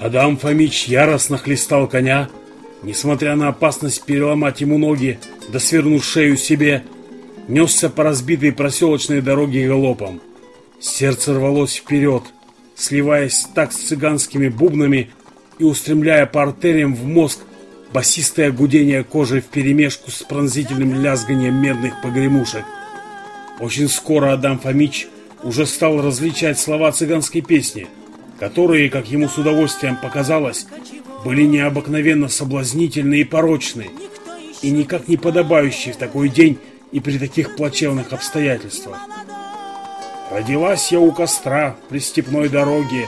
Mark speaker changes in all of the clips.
Speaker 1: Адам Фомич яростно хлестал коня, несмотря на опасность переломать ему ноги, да свернуть шею себе, несся по разбитой проселочной дороге галопом. Сердце рвалось вперед, сливаясь так с цыганскими бубнами и устремляя по артериям в мозг басистое гудение кожи вперемешку с пронзительным лязганием медных погремушек. Очень скоро Адам Фомич уже стал различать слова цыганской песни, которые, как ему с удовольствием показалось, были необыкновенно соблазнительны и порочны, и никак не подобающие в такой день и при таких плачевных обстоятельствах. Родилась я у костра при степной дороге,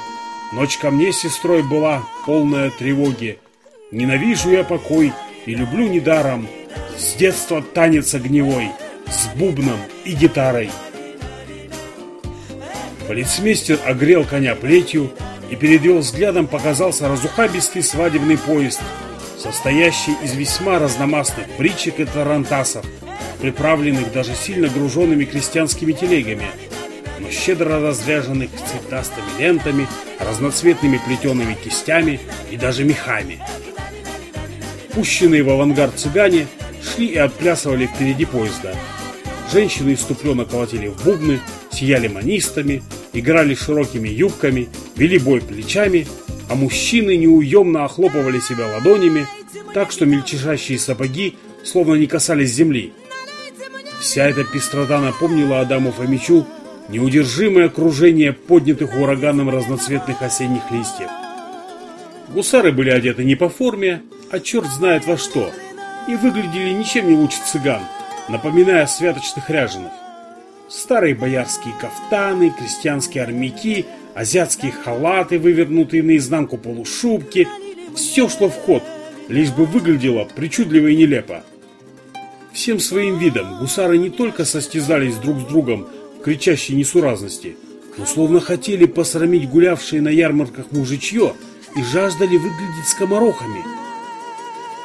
Speaker 1: Ночь ко мне сестрой была полная тревоги. Ненавижу я покой и люблю недаром С детства танец огневой, с бубном и гитарой. Полицмейстер огрел коня плетью, и перед его взглядом показался разухабистый свадебный поезд, состоящий из весьма разномастных бричек и тарантасов, приправленных даже сильно груженными крестьянскими телегами, но щедро разряженных цветастыми лентами, разноцветными плетеными кистями и даже мехами. Пущенные в авангард цыгане шли и отплясывали впереди поезда. Женщины иступленно колотили в бубны, сияли манистами, играли широкими юбками, вели бой плечами, а мужчины неуемно охлопывали себя ладонями, так что мельчешащие сапоги словно не касались земли. Вся эта пестрота напомнила Адаму Фомичу неудержимое окружение поднятых ураганом разноцветных осенних листьев. Гусары были одеты не по форме, а черт знает во что, и выглядели ничем не лучше цыган, напоминая святочных ряженых. Старые боярские кафтаны, крестьянские армяки, азиатские халаты, вывернутые наизнанку полушубки. Все шло в ход, лишь бы выглядело причудливо и нелепо. Всем своим видом гусары не только состязались друг с другом в кричащей несуразности, но словно хотели посрамить гулявшие на ярмарках мужичье и жаждали выглядеть скоморохами –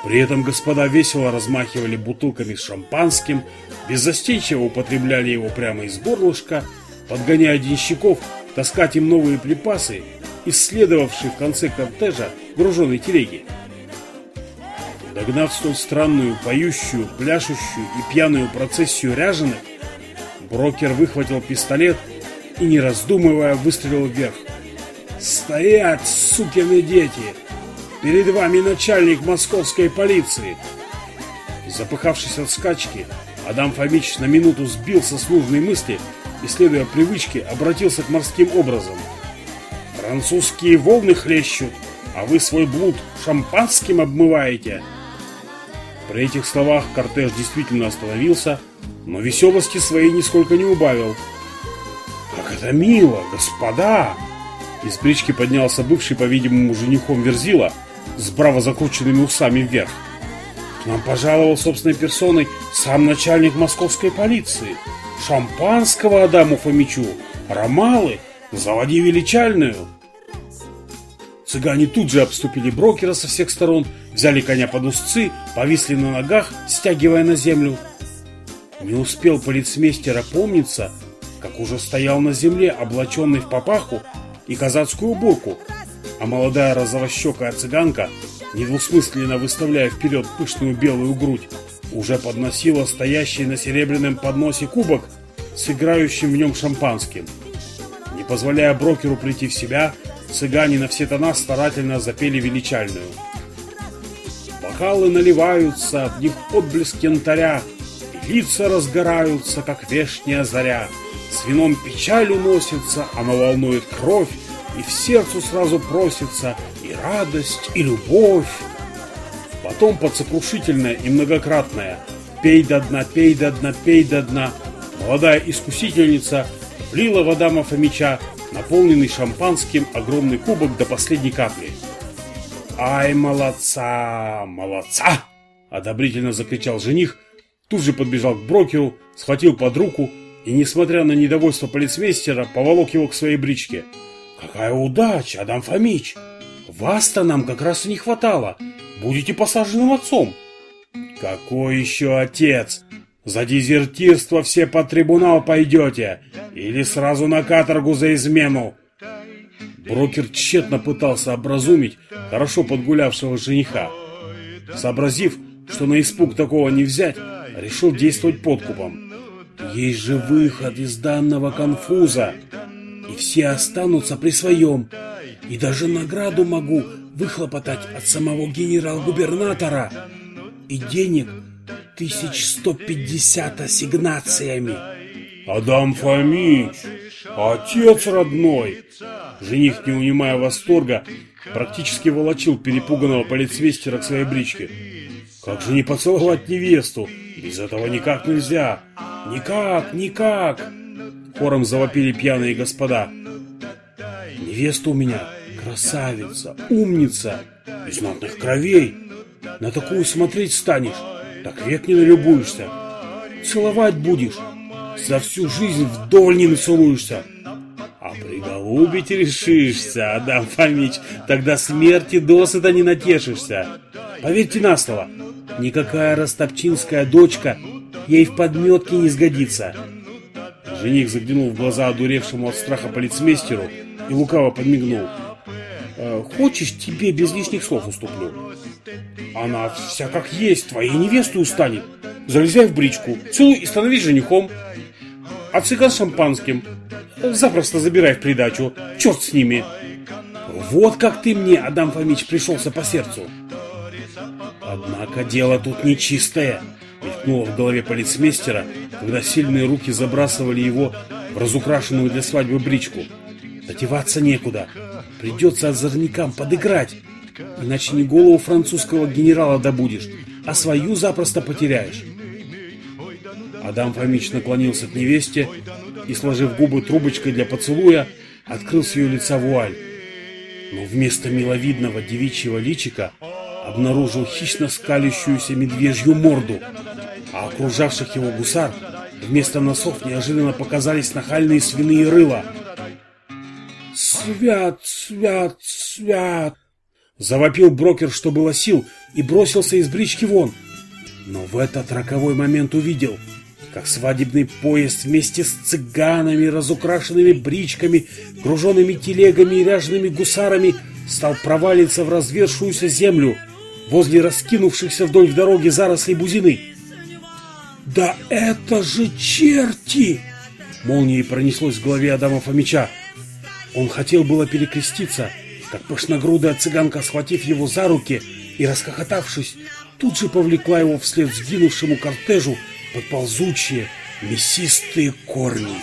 Speaker 1: при этом господа весело размахивали бутылками с шампанским, беззастенчиво употребляли его прямо из горлышка, подгоняя денщиков таскать им новые припасы, исследовавшие в конце кортежа груженной телеги. Догнав столь странную, поющую, пляшущую и пьяную процессию ряженых, брокер выхватил пистолет и, не раздумывая, выстрелил вверх. «Стоять, сукины дети!» Перед вами начальник московской полиции. Запыхавшись от скачки, Адам Фомич на минуту сбился с нужной мысли и, следуя привычке, обратился к морским образом. «Французские волны хлещут, а вы свой блуд шампанским обмываете!» При этих словах кортеж действительно остановился, но веселости своей нисколько не убавил. «Как это мило, господа!» Из брички поднялся бывший, по-видимому, женихом Верзила – с браво закрученными усами вверх. К нам пожаловал собственной персоной сам начальник московской полиции. Шампанского Адаму Фомичу, ромалы, заводи величальную. Цыгане тут же обступили брокера со всех сторон, взяли коня под узцы, повисли на ногах, стягивая на землю. Не успел полицмейстер опомниться, как уже стоял на земле, облаченный в папаху и казацкую бурку, а молодая розовощекая цыганка, недвусмысленно выставляя вперед пышную белую грудь, уже подносила стоящий на серебряном подносе кубок с играющим в нем шампанским. Не позволяя брокеру прийти в себя, цыгане на все тона старательно запели величальную. Бокалы наливаются, в них отблеск янтаря, и лица разгораются, как вешняя заря. С вином печаль уносится, оно волнует кровь, и в сердцу сразу просится и радость, и любовь. Потом подсокрушительное и многократное «Пей до дна, пей до дна, пей до дна» молодая искусительница влила в Адама Фомича наполненный шампанским огромный кубок до последней капли. «Ай, молодца, молодца!» – одобрительно закричал жених, тут же подбежал к брокеру, схватил под руку и, несмотря на недовольство полицмейстера, поволок его к своей бричке – Какая удача, Адам Фомич! Вас-то нам как раз и не хватало. Будете посаженным отцом. Какой еще отец? За дезертирство все под трибунал пойдете, или сразу на каторгу за измену. Брокер тщетно пытался образумить хорошо подгулявшего жениха. Сообразив, что на испуг такого не взять, решил действовать подкупом. Есть же выход из данного конфуза, все останутся при своем. И даже награду могу выхлопотать от самого генерал-губернатора. И денег 1150 ассигнациями. Адам Фомич, отец родной! Жених, не унимая восторга, практически волочил перепуганного полицмейстера к своей бричке. Как же не поцеловать невесту? Без этого никак нельзя. Никак, никак! Хором завопили пьяные господа. Невеста у меня красавица, умница, из знатных кровей. На такую смотреть станешь, так век не налюбуешься. Целовать будешь, за всю жизнь вдоль не нацелуешься. А приголубить решишься, Адам Фомич, тогда смерти досыта не натешишься. Поверьте на слово, никакая ростопчинская дочка ей в подметке не сгодится. Жених заглянул в глаза одуревшему от страха полицмейстеру и лукаво подмигнул. «Э, «Хочешь, тебе без лишних слов уступлю?» «Она вся как есть, твоей невестой станет. Залезай в бричку, целуй и становись женихом. А цыган шампанским запросто забирай в придачу. Черт с ними!» «Вот как ты мне, Адам Фомич, пришелся по сердцу!» «Однако дело тут нечистое!» мелькнуло в голове полицмейстера, когда сильные руки забрасывали его в разукрашенную для свадьбы бричку. Дотеваться некуда. Придется озорникам подыграть. Иначе не голову французского генерала добудешь, а свою запросто потеряешь. Адам Фомич наклонился к невесте и, сложив губы трубочкой для поцелуя, открыл с ее лица вуаль. Но вместо миловидного девичьего личика обнаружил хищно скалящуюся медвежью морду, а окружавших его гусар вместо носов неожиданно показались нахальные свиные рыла. «Свят, свят, свят!» Завопил брокер, что было сил, и бросился из брички вон. Но в этот роковой момент увидел, как свадебный поезд вместе с цыганами, разукрашенными бричками, груженными телегами и ряжеными гусарами стал провалиться в развершуюся землю возле раскинувшихся вдоль дороги зарослей бузины. «Да это же черти!» Молнией пронеслось в голове Адама Фомича. Он хотел было перекреститься, как пышногрудая цыганка, схватив его за руки и расхохотавшись, тут же повлекла его вслед сгинувшему кортежу под ползучие мясистые корни.